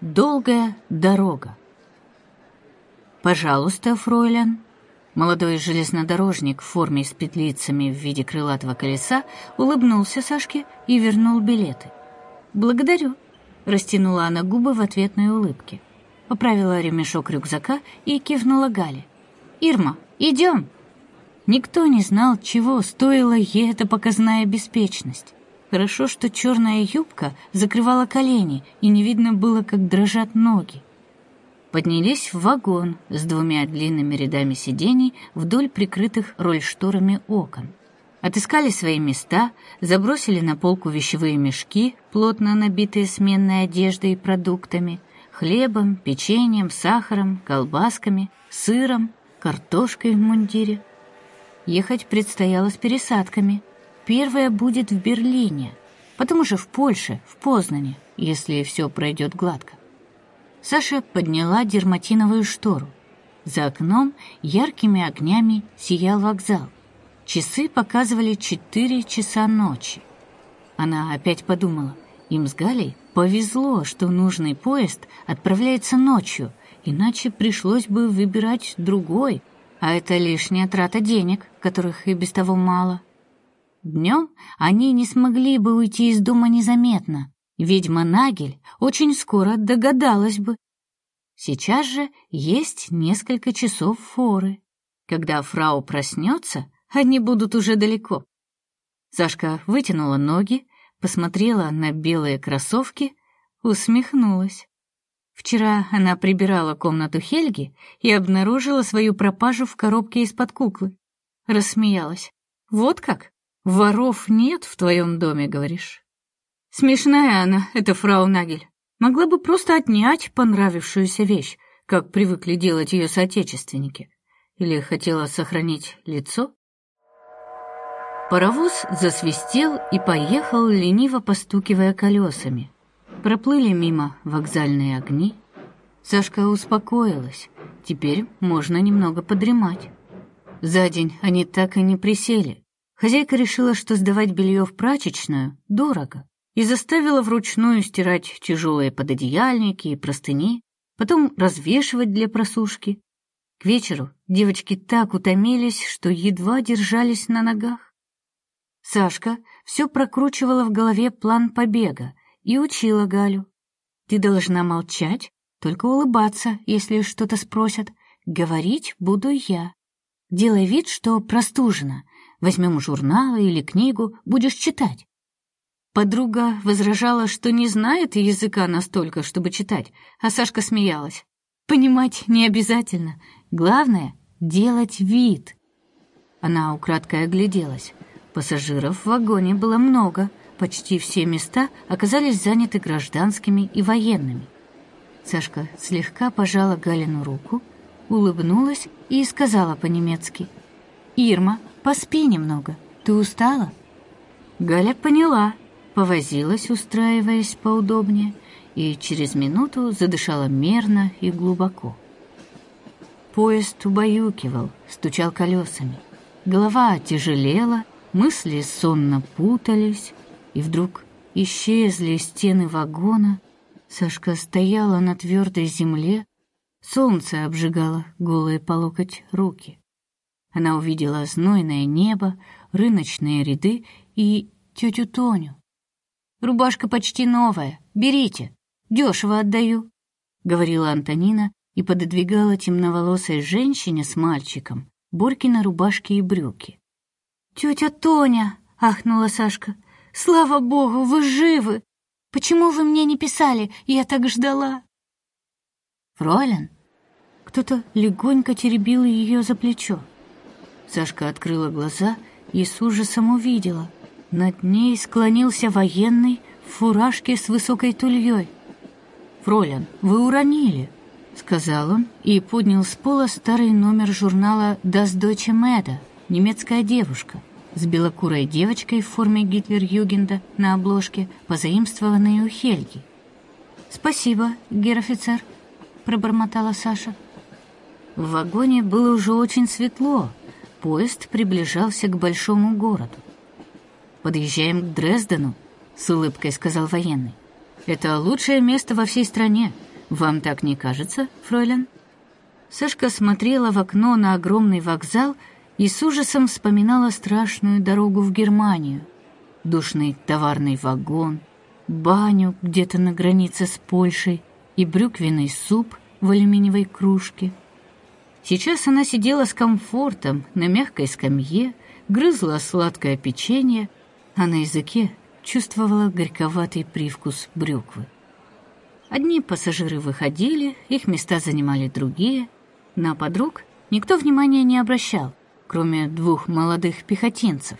Долгая дорога. «Пожалуйста, фройлен». Молодой железнодорожник в форме с петлицами в виде крылатого колеса улыбнулся Сашке и вернул билеты. «Благодарю», — растянула она губы в ответной улыбке. Поправила ремешок рюкзака и кивнула Гале. «Ирма, идем!» Никто не знал, чего стоила ей эта показная беспечность. Хорошо, что черная юбка закрывала колени, и не видно было, как дрожат ноги. Поднялись в вагон с двумя длинными рядами сидений вдоль прикрытых рольшторами окон. Отыскали свои места, забросили на полку вещевые мешки, плотно набитые сменной одеждой и продуктами, хлебом, печеньем, сахаром, колбасками, сыром, картошкой в мундире. Ехать предстояло с пересадками — Первая будет в Берлине, потом уже в Польше, в Познане, если все пройдет гладко. Саша подняла дерматиновую штору. За окном яркими огнями сиял вокзал. Часы показывали четыре часа ночи. Она опять подумала, им с Галей повезло, что нужный поезд отправляется ночью, иначе пришлось бы выбирать другой, а это лишняя трата денег, которых и без того мало. Днем они не смогли бы уйти из дома незаметно. Ведьма Нагель очень скоро догадалась бы. Сейчас же есть несколько часов форы. Когда фрау проснется, они будут уже далеко. Сашка вытянула ноги, посмотрела на белые кроссовки, усмехнулась. Вчера она прибирала комнату Хельги и обнаружила свою пропажу в коробке из-под куклы. Рассмеялась. Вот как? Воров нет в твоем доме, говоришь? Смешная она, эта фрау Нагель. Могла бы просто отнять понравившуюся вещь, как привыкли делать ее соотечественники. Или хотела сохранить лицо? Паровоз засвистел и поехал, лениво постукивая колесами. Проплыли мимо вокзальные огни. Сашка успокоилась. Теперь можно немного подремать. За день они так и не присели. Хозяйка решила, что сдавать белье в прачечную дорого, и заставила вручную стирать тяжелые пододеяльники и простыни, потом развешивать для просушки. К вечеру девочки так утомились, что едва держались на ногах. Сашка все прокручивала в голове план побега и учила Галю. Ты должна молчать, только улыбаться, если что-то спросят. Говорить буду я. Делай вид, что простужена, Возьмем журнал или книгу, будешь читать. Подруга возражала, что не знает языка настолько, чтобы читать, а Сашка смеялась. Понимать не обязательно. Главное — делать вид. Она украдкой огляделась. Пассажиров в вагоне было много. Почти все места оказались заняты гражданскими и военными. Сашка слегка пожала Галину руку, улыбнулась и сказала по-немецки. «Ирма, Поспи немного. Ты устала?» Галя поняла, повозилась, устраиваясь поудобнее, и через минуту задышала мерно и глубоко. Поезд убаюкивал, стучал колесами. Голова тяжелела, мысли сонно путались, и вдруг исчезли стены вагона. Сашка стояла на твердой земле, солнце обжигало голые по локоть руки. Она увидела знойное небо, рыночные ряды и тетю Тоню. «Рубашка почти новая. Берите. Дешево отдаю», — говорила Антонина и пододвигала темноволосой женщине с мальчиком Борькина рубашки и брюки. «Тетя Тоня!» — ахнула Сашка. «Слава богу, вы живы! Почему вы мне не писали? Я так ждала!» «Фройлен?» Кто-то легонько теребил ее за плечо. Сашка открыла глаза и с ужасом увидела. Над ней склонился военный в фуражке с высокой тульей. «Фролян, вы уронили», — сказал он и поднял с пола старый номер журнала «Das Deutsche Mede» «Немецкая девушка» с белокурой девочкой в форме Гитлер-Югенда на обложке, позаимствованной у Хельги. «Спасибо, гер-офицер», — пробормотала Саша. В вагоне было уже очень светло, Поезд приближался к большому городу. «Подъезжаем к Дрездену», — с улыбкой сказал военный. «Это лучшее место во всей стране. Вам так не кажется, фройлен? Сашка смотрела в окно на огромный вокзал и с ужасом вспоминала страшную дорогу в Германию. Душный товарный вагон, баню где-то на границе с Польшей и брюквенный суп в алюминиевой кружке. Сейчас она сидела с комфортом на мягкой скамье, грызла сладкое печенье, а на языке чувствовала горьковатый привкус брюквы. Одни пассажиры выходили, их места занимали другие. На подруг никто внимания не обращал, кроме двух молодых пехотинцев.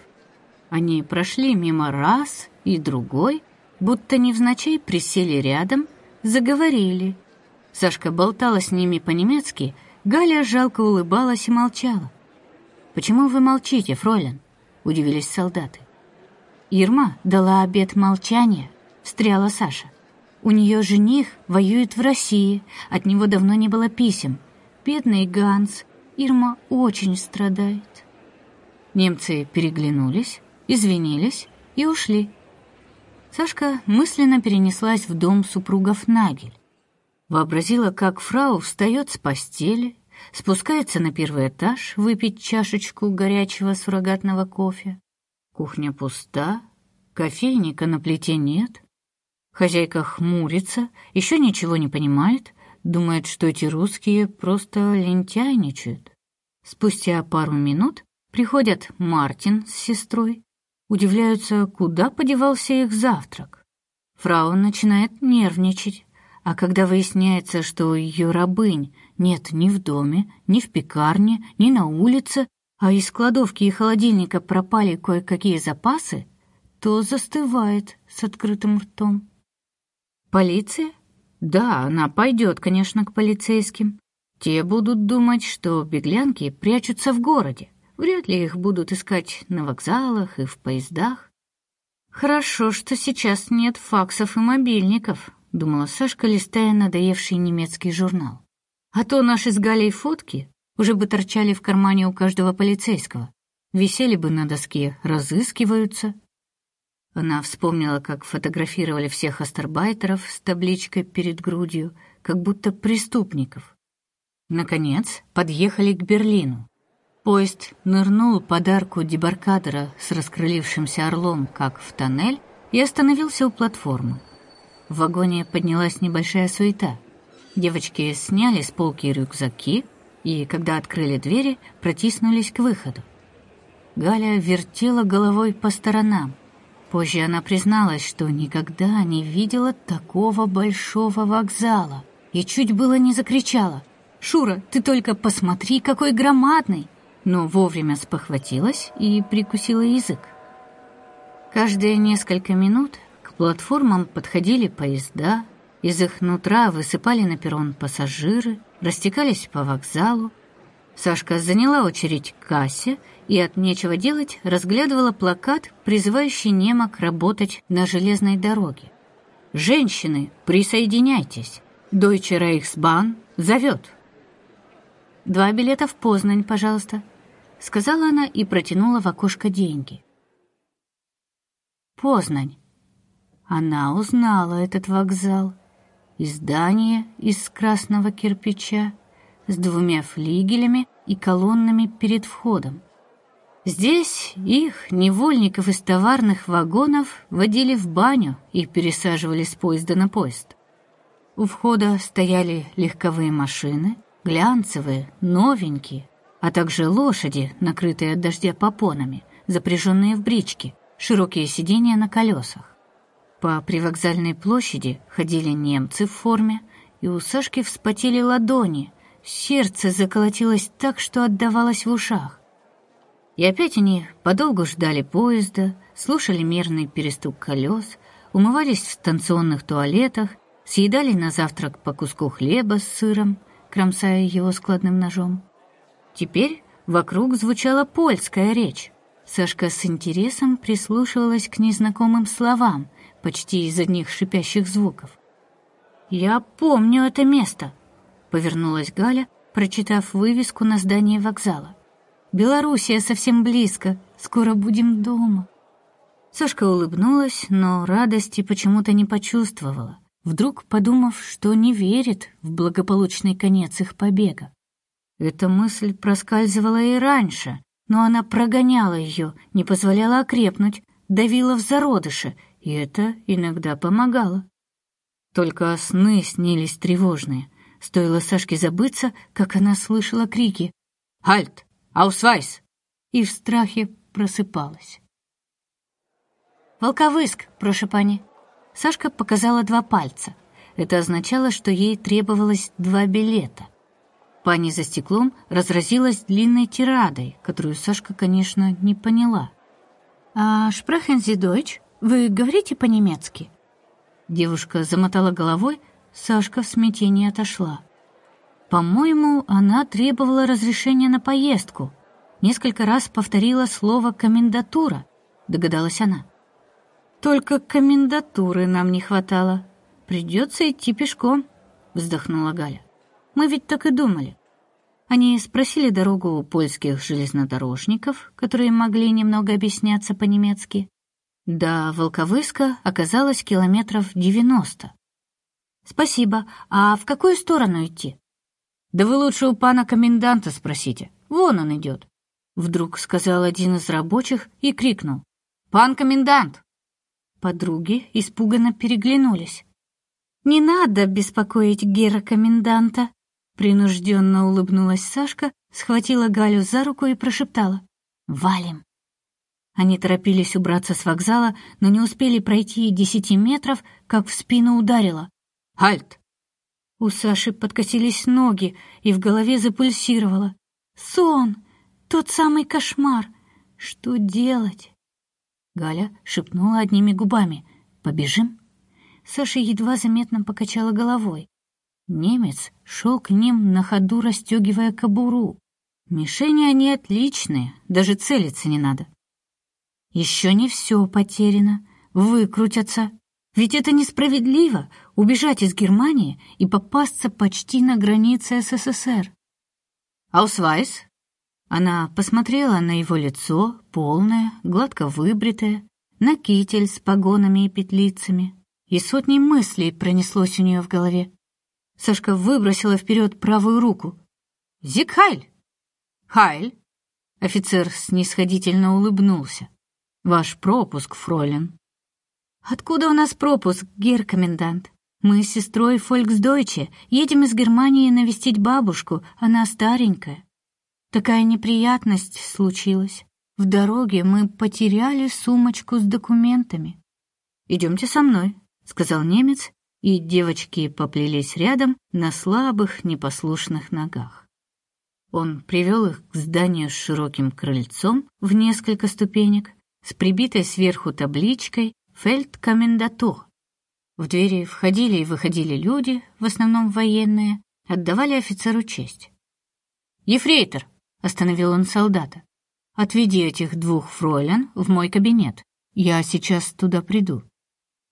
Они прошли мимо раз и другой, будто невзначай присели рядом, заговорили. Сашка болтала с ними по-немецки, Галя жалко улыбалась и молчала. «Почему вы молчите, фройлен?» — удивились солдаты. «Ирма дала обет молчания», — встряла Саша. «У нее жених воюет в России, от него давно не было писем. Бедный Ганс, Ирма очень страдает». Немцы переглянулись, извинились и ушли. Сашка мысленно перенеслась в дом супругов Нагель. Вообразила, как фрау встает с постели, спускается на первый этаж выпить чашечку горячего суррогатного кофе. Кухня пуста, кофейника на плите нет. Хозяйка хмурится, еще ничего не понимает, думает, что эти русские просто лентяйничают. Спустя пару минут приходят Мартин с сестрой, удивляются, куда подевался их завтрак. Фрау начинает нервничать, а когда выясняется, что ее рабынь нет ни в доме, ни в пекарне, ни на улице, а из кладовки и холодильника пропали кое-какие запасы, то застывает с открытым ртом. Полиция? Да, она пойдет, конечно, к полицейским. Те будут думать, что беглянки прячутся в городе. Вряд ли их будут искать на вокзалах и в поездах. Хорошо, что сейчас нет факсов и мобильников, думала Сашка, листая надоевший немецкий журнал. А то наши с Галей фотки уже бы торчали в кармане у каждого полицейского, висели бы на доске «Разыскиваются». Она вспомнила, как фотографировали всех астарбайтеров с табличкой перед грудью, как будто преступников. Наконец, подъехали к Берлину. Поезд нырнул под арку дебаркадера с раскрылившимся орлом, как в тоннель, и остановился у платформы. В вагоне поднялась небольшая суета. Девочки сняли с полки рюкзаки, и, когда открыли двери, протиснулись к выходу. Галя вертела головой по сторонам. Позже она призналась, что никогда не видела такого большого вокзала и чуть было не закричала. «Шура, ты только посмотри, какой громадный!» Но вовремя спохватилась и прикусила язык. Каждые несколько минут платформам подходили поезда, из их нутра высыпали на перрон пассажиры, растекались по вокзалу. Сашка заняла очередь к кассе и от нечего делать разглядывала плакат, призывающий немок работать на железной дороге. «Женщины, присоединяйтесь! Deutsche Reichsbahn зовет!» «Два билета в Познань, пожалуйста», — сказала она и протянула в окошко деньги. Познань. Она узнала этот вокзал и здание из красного кирпича с двумя флигелями и колоннами перед входом. Здесь их, невольников из товарных вагонов, водили в баню и пересаживали с поезда на поезд. У входа стояли легковые машины, глянцевые, новенькие, а также лошади, накрытые от дождя попонами, запряженные в брички, широкие сиденья на колесах. По привокзальной площади ходили немцы в форме, и у Сашки вспотели ладони, сердце заколотилось так, что отдавалось в ушах. И опять они подолгу ждали поезда, слушали мерный перестук колес, умывались в станционных туалетах, съедали на завтрак по куску хлеба с сыром, кромсая его складным ножом. Теперь вокруг звучала польская речь. Сашка с интересом прислушивалась к незнакомым словам — почти из одних шипящих звуков. «Я помню это место», — повернулась Галя, прочитав вывеску на здании вокзала. «Белоруссия совсем близко, скоро будем дома». Сашка улыбнулась, но радости почему-то не почувствовала. вдруг подумав, что не верит в благополучный конец их побега. Эта мысль проскальзывала и раньше, но она прогоняла ее, не позволяла окрепнуть, давила в зародыше, и это иногда помогало. Только сны снились тревожные. Стоило Сашке забыться, как она слышала крики «Хальт! Аусвайс!» и в страхе просыпалась. «Волковыск, прошу пани!» Сашка показала два пальца. Это означало, что ей требовалось два билета. Пани за стеклом разразилась длинной тирадой, которую Сашка, конечно, не поняла. «А шпрехен Sie? Вы говорите по-немецки?» Девушка замотала головой, Сашка в смятении отошла. По-моему, она требовала разрешения на поездку. Несколько раз повторила слово «комендатура», догадалась она. «Только комендатуры нам не хватало. Придется идти пешком», — вздохнула Галя. «Мы ведь так и думали». Они спросили дорогу у польских железнодорожников, которые могли немного объясняться по-немецки. До Волковыска оказалось километров девяносто. «Спасибо. А в какую сторону идти?» «Да вы лучше у пана коменданта спросите. Вон он идет», — вдруг сказал один из рабочих и крикнул. «Пан комендант!» Подруги испуганно переглянулись. «Не надо беспокоить гера-коменданта», — принужденно улыбнулась Сашка, схватила Галю за руку и прошептала. «Валим». Они торопились убраться с вокзала, но не успели пройти и десяти метров, как в спину ударило. «Альт!» У Саши подкосились ноги, и в голове запульсировало. «Сон! Тот самый кошмар! Что делать?» Галя шепнула одними губами. «Побежим?» Саша едва заметно покачала головой. Немец шел к ним на ходу, расстегивая кобуру. Мишени они отличные, даже целиться не надо. Еще не все потеряно. Выкрутятся. Ведь это несправедливо — убежать из Германии и попасться почти на границе СССР. «Аусвайс?» Она посмотрела на его лицо, полное, гладко выбритое, на китель с погонами и петлицами, и сотни мыслей пронеслось у нее в голове. Сашка выбросила вперед правую руку. «Sieg Heil!» «Heil!» Офицер снисходительно улыбнулся. Ваш пропуск, фройлен. Откуда у нас пропуск, гер-комендант? Мы с сестрой Фольксдойче едем из Германии навестить бабушку, она старенькая. Такая неприятность случилась. В дороге мы потеряли сумочку с документами. Идемте со мной, сказал немец, и девочки поплелись рядом на слабых, непослушных ногах. Он привел их к зданию с широким крыльцом в несколько ступенек, с прибитой сверху табличкой «Фельдкомендатур». В двери входили и выходили люди, в основном военные, отдавали офицеру честь. «Ефрейтор!» — остановил он солдата. «Отведи этих двух фройлен в мой кабинет. Я сейчас туда приду».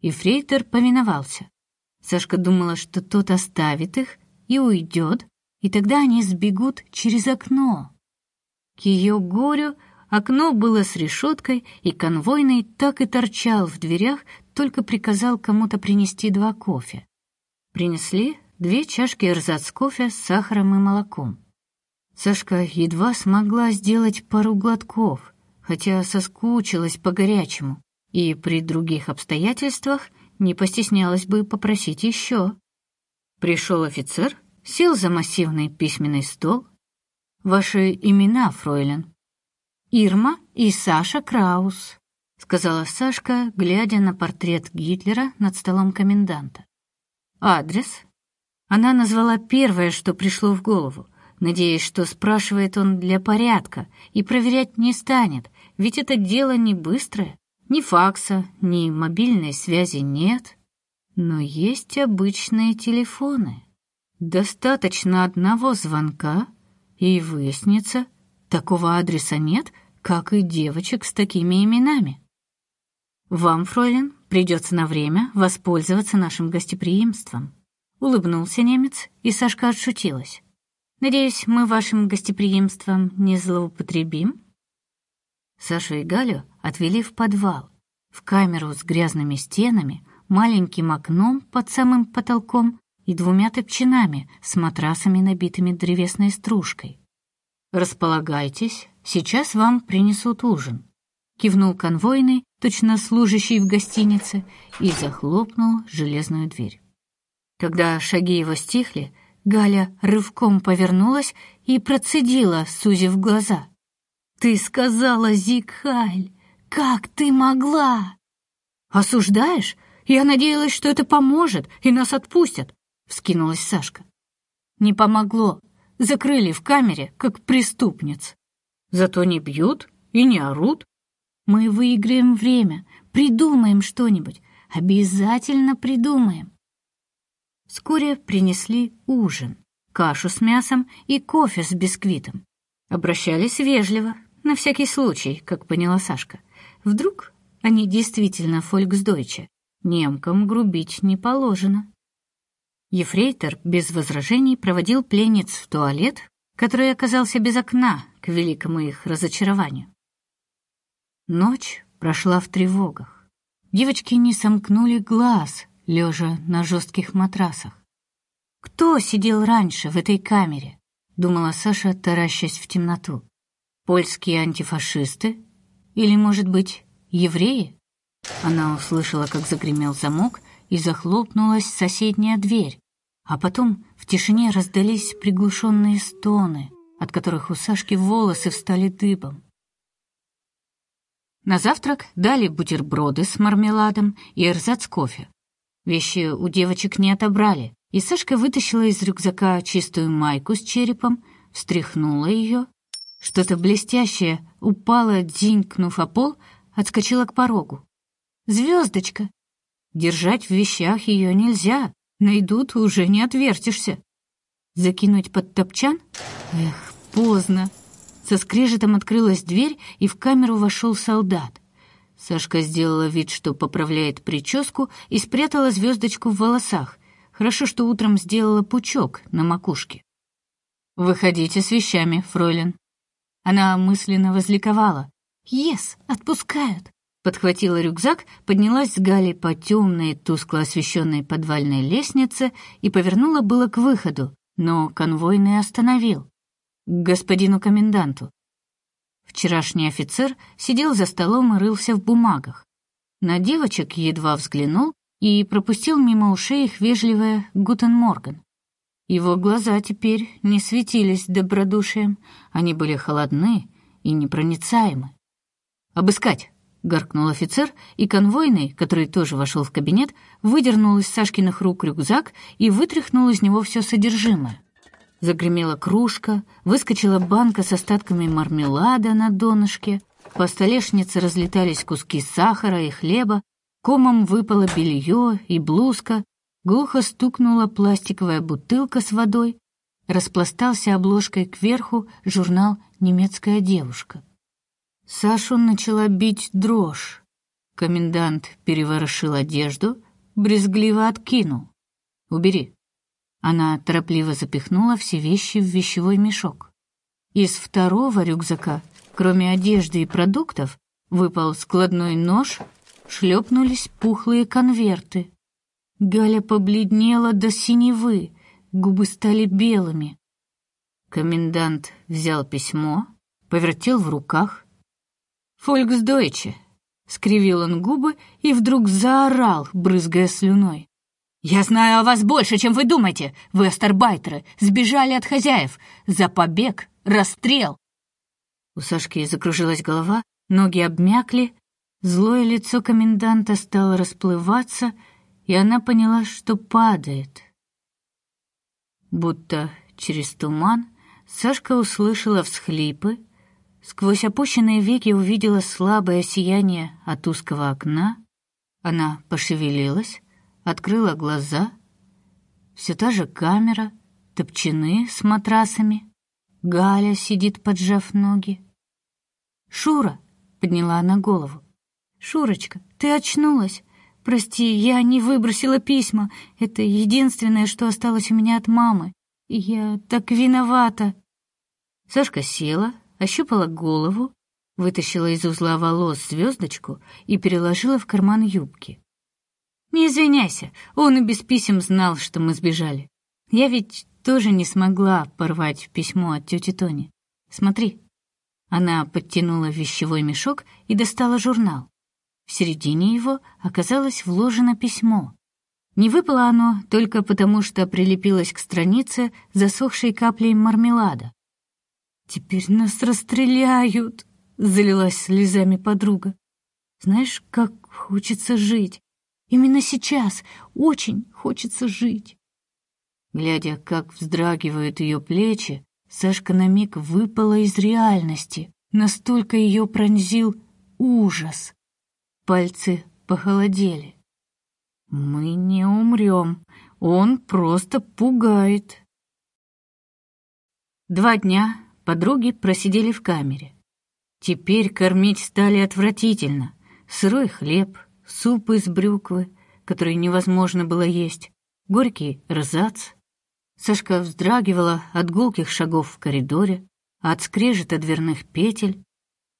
Ефрейтор повиновался. Сашка думала, что тот оставит их и уйдет, и тогда они сбегут через окно. К ее горю Окно было с решеткой, и конвойный так и торчал в дверях, только приказал кому-то принести два кофе. Принесли две чашки эрзац кофе с сахаром и молоком. Сашка едва смогла сделать пару глотков, хотя соскучилась по горячему, и при других обстоятельствах не постеснялась бы попросить еще. Пришел офицер, сел за массивный письменный стол. «Ваши имена, фройлен?» Ирма и Саша Краус», — сказала Сашка, глядя на портрет Гитлера над столом коменданта. «Адрес?» Она назвала первое, что пришло в голову, надеясь, что спрашивает он для порядка и проверять не станет, ведь это дело не быстрое. Ни факса, ни мобильной связи нет. Но есть обычные телефоны. Достаточно одного звонка, и выяснится — Такого адреса нет, как и девочек с такими именами. Вам, фройлен, придется на время воспользоваться нашим гостеприимством. Улыбнулся немец, и Сашка отшутилась. Надеюсь, мы вашим гостеприимством не злоупотребим. Сашу и Галю отвели в подвал, в камеру с грязными стенами, маленьким окном под самым потолком и двумя топчинами с матрасами, набитыми древесной стружкой. «Располагайтесь, сейчас вам принесут ужин», — кивнул конвойный, точно служащий в гостинице, и захлопнул железную дверь. Когда шаги его стихли, Галя рывком повернулась и процедила, сузив глаза. «Ты сказала, Зигхайль, как ты могла?» «Осуждаешь? Я надеялась, что это поможет, и нас отпустят», — вскинулась Сашка. «Не помогло. Закрыли в камере, как преступниц. Зато не бьют и не орут. Мы выиграем время, придумаем что-нибудь, обязательно придумаем». Вскоре принесли ужин, кашу с мясом и кофе с бисквитом. Обращались вежливо, на всякий случай, как поняла Сашка. Вдруг они действительно фольксдойче. Немкам грубить не положено. Ефрейтор без возражений проводил пленниц в туалет, который оказался без окна, к великому их разочарованию. Ночь прошла в тревогах. Девочки не сомкнули глаз, лежа на жестких матрасах. Кто сидел раньше в этой камере? думала Саша, таращась в темноту. Польские антифашисты или, может быть, евреи? Она услышала, как загремел замок, и захлопнулась соседняя дверь. А потом в тишине раздались приглушенные стоны, от которых у Сашки волосы встали дыбом. На завтрак дали бутерброды с мармеладом и эрзац кофе. Вещи у девочек не отобрали, и Сашка вытащила из рюкзака чистую майку с черепом, встряхнула ее. Что-то блестящее упало, дзинькнув о пол, отскочила к порогу. Звездочка! Держать в вещах ее нельзя, найдут, уже не отвертишься. Закинуть под топчан? Эх, поздно. Со скрежетом открылась дверь, и в камеру вошел солдат. Сашка сделала вид, что поправляет прическу, и спрятала звездочку в волосах. Хорошо, что утром сделала пучок на макушке. «Выходите с вещами, фройлен». Она мысленно возликовала. «Ес, отпускают!» Подхватила рюкзак, поднялась с Галей по темной, тускло освещенной подвальной лестнице и повернула было к выходу, но конвойный остановил. К господину коменданту. Вчерашний офицер сидел за столом и рылся в бумагах. На девочек едва взглянул и пропустил мимо ушей их вежливое «Гутен Морган». Его глаза теперь не светились добродушием, они были холодны и непроницаемы. «Обыскать!» — гаркнул офицер, и конвойный, который тоже вошел в кабинет, выдернул из Сашкиных рук рюкзак и вытряхнул из него все содержимое. Загремела кружка, выскочила банка с остатками мармелада на донышке, по столешнице разлетались куски сахара и хлеба, комом выпало белье и блузка, глухо стукнула пластиковая бутылка с водой, распластался обложкой кверху журнал «Немецкая девушка». Сашу начала бить дрожь. Комендант переворошил одежду, брезгливо откинул. «Убери». Она торопливо запихнула все вещи в вещевой мешок. Из второго рюкзака, кроме одежды и продуктов, выпал складной нож, шлепнулись пухлые конверты. Галя побледнела до синевы, губы стали белыми. Комендант взял письмо, повертел в руках. «Фольксдойче!» — скривил он губы и вдруг заорал, брызгая слюной. «Я знаю о вас больше, чем вы думаете. Вы астарбайтеры, сбежали от хозяев. За побег, расстрел!» У Сашки закружилась голова, ноги обмякли, злое лицо коменданта стало расплываться, и она поняла, что падает. Будто через туман Сашка услышала всхлипы, сквозь опущенные веки увидела слабое сияние от узкого окна. Она пошевелилась, открыла глаза. Все та же камера, топчаны с матрасами. Галя сидит, поджав ноги. «Шура!» — подняла она голову. «Шурочка, ты очнулась? Прости, я не выбросила письма. Это единственное, что осталось у меня от мамы. Я так виновата!» Сашка села, ощупала голову, вытащила из узла волос звездочку и переложила в карман юбки. Не извиняйся, он и без писем знал, что мы сбежали. Я ведь тоже не смогла порвать письмо от тети Тони. Смотри». Она подтянула вещевой мешок и достала журнал. В середине его оказалось вложено письмо. Не выпало оно только потому, что прилепилось к странице засохшей каплей мармелада. «Теперь нас расстреляют!» — залилась слезами подруга. «Знаешь, как хочется жить. Именно сейчас очень хочется жить». Глядя, как вздрагивают ее плечи, Сашка на миг выпала из реальности. Настолько ее пронзил ужас. Пальцы похолодели. Мы не умрем. Он просто пугает. Два дня подруги просидели в камере. Теперь кормить стали отвратительно. Сырой хлеб, суп из брюквы, который невозможно было есть, горький рзац. Сашка вздрагивала от гулких шагов в коридоре, от скрежета дверных петель.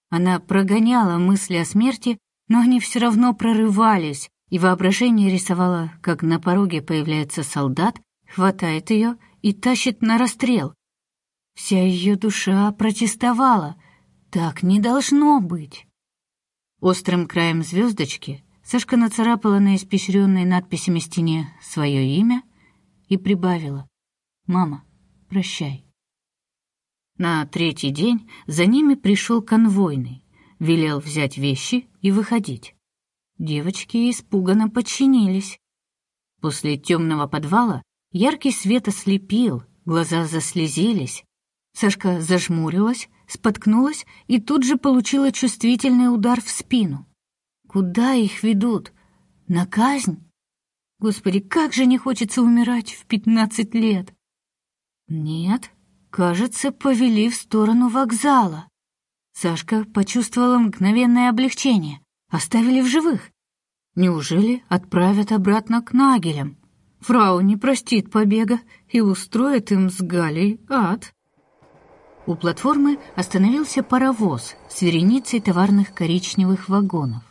Она прогоняла мысли о смерти, но они все равно прорывались, и воображение рисовало, как на пороге появляется солдат, хватает ее и тащит на расстрел. Вся ее душа протестовала. Так не должно быть. Острым краем звездочки Сашка нацарапала на испещренной надписями стене свое имя и прибавила «Мама, прощай». На третий день за ними пришел конвойный, велел взять вещи и выходить. Девочки испуганно подчинились. После темного подвала яркий свет ослепил, глаза заслезились. Сашка зажмурилась, споткнулась и тут же получила чувствительный удар в спину. Куда их ведут? На казнь? Господи, как же не хочется умирать в пятнадцать лет. Нет, кажется, повели в сторону вокзала. Сашка почувствовала мгновенное облегчение. Оставили в живых. Неужели отправят обратно к Нагелям? Фрау не простит побега и устроит им с Галей ад. У платформы остановился паровоз с вереницей товарных коричневых вагонов.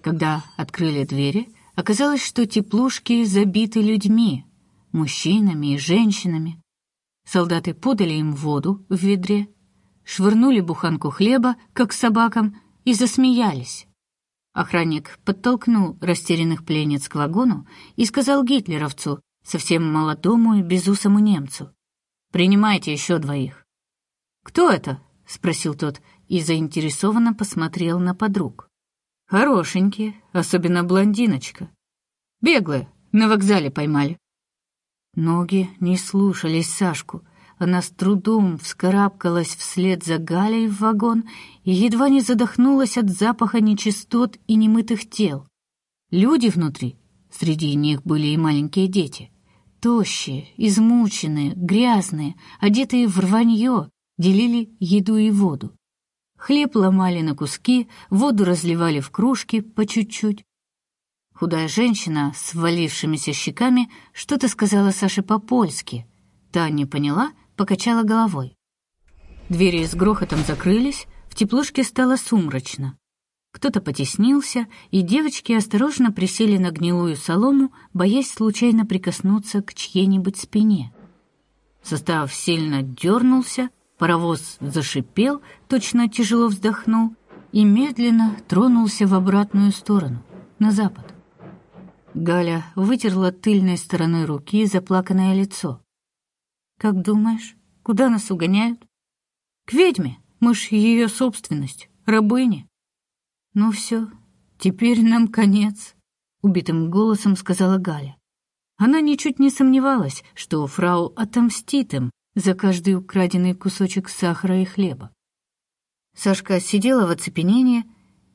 Когда открыли двери, оказалось, что теплушки забиты людьми, мужчинами и женщинами. Солдаты подали им воду в ведре, швырнули буханку хлеба, как собакам, и засмеялись. Охранник подтолкнул растерянных пленниц к вагону и сказал гитлеровцу, совсем молодому и безусому немцу, «Принимайте еще двоих». «Кто это?» — спросил тот и заинтересованно посмотрел на подруг. «Хорошенькие, особенно блондиночка. Беглые, на вокзале поймали». Ноги не слушались Сашку — она с трудом вскарабкалась вслед за Галей в вагон и едва не задохнулась от запаха нечистот и немытых тел. Люди внутри, среди них были и маленькие дети, тощие, измученные, грязные, одетые в рванье, делили еду и воду. Хлеб ломали на куски, воду разливали в кружки по чуть-чуть. Худая женщина с валившимися щеками что-то сказала Саше по-польски. Та не поняла — покачала головой. Двери с грохотом закрылись, в теплушке стало сумрачно. Кто-то потеснился, и девочки осторожно присели на гнилую солому, боясь случайно прикоснуться к чьей-нибудь спине. Состав сильно дернулся, паровоз зашипел, точно тяжело вздохнул и медленно тронулся в обратную сторону, на запад. Галя вытерла тыльной стороной руки заплаканное лицо. Как думаешь, куда нас угоняют? К ведьме. Мы ж ее собственность, рабыни. Ну все, теперь нам конец, убитым голосом сказала Галя. Она ничуть не сомневалась, что фрау отомстит им за каждый украденный кусочек сахара и хлеба. Сашка сидела в оцепенении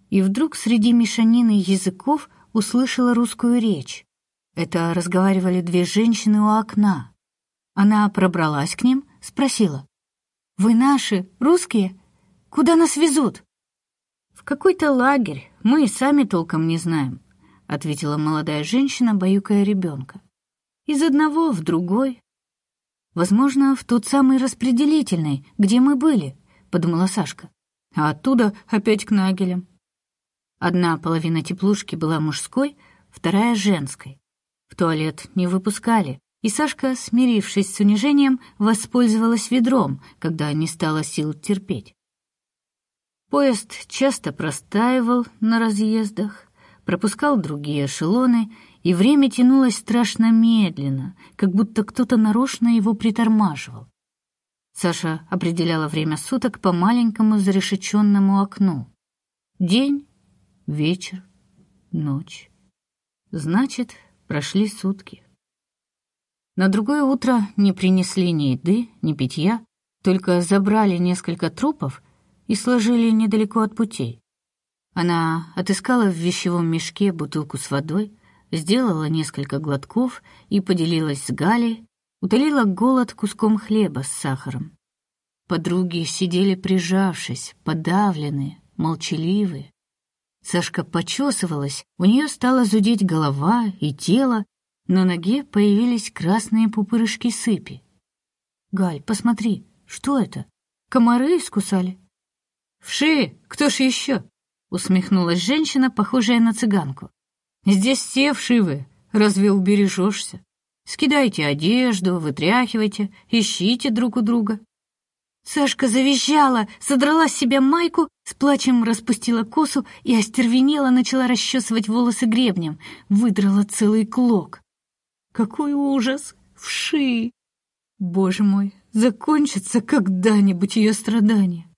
и вдруг среди мешанины языков услышала русскую речь. Это разговаривали две женщины у окна. Она пробралась к ним, спросила. «Вы наши, русские? Куда нас везут?» «В какой-то лагерь, мы и сами толком не знаем», — ответила молодая женщина, баюкая ребенка. «Из одного в другой». «Возможно, в тот самый распределительный, где мы были», — подумала Сашка. «А оттуда опять к Нагелям». Одна половина теплушки была мужской, вторая женской. В туалет не выпускали, и Сашка, смирившись с унижением, воспользовалась ведром, когда не стало сил терпеть. Поезд часто простаивал на разъездах, пропускал другие эшелоны, и время тянулось страшно медленно, как будто кто-то нарочно его притормаживал. Саша определяла время суток по маленькому зарешеченному окну. День, вечер, ночь. Значит, прошли сутки. На другое утро не принесли ни еды, ни питья, только забрали несколько трупов и сложили недалеко от путей. Она отыскала в вещевом мешке бутылку с водой, сделала несколько глотков и поделилась с Галей, утолила голод куском хлеба с сахаром. Подруги сидели прижавшись, подавленные, молчаливые. Сашка почесывалась, у нее стала зудеть голова и тело, на ноге появились красные пупырышки сыпи. «Галь, посмотри, что это? Комары искусали?» «Вши, кто ж еще?» — усмехнулась женщина, похожая на цыганку. «Здесь все вшивы, разве убережешься? Скидайте одежду, вытряхивайте, ищите друг у друга». Сашка завизжала, содрала с себя майку, с плачем распустила косу и остервенела начала расчесывать волосы гребнем, выдрала целый клок. Какой ужас! Вши! Боже мой, закончится когда-нибудь ее страдания.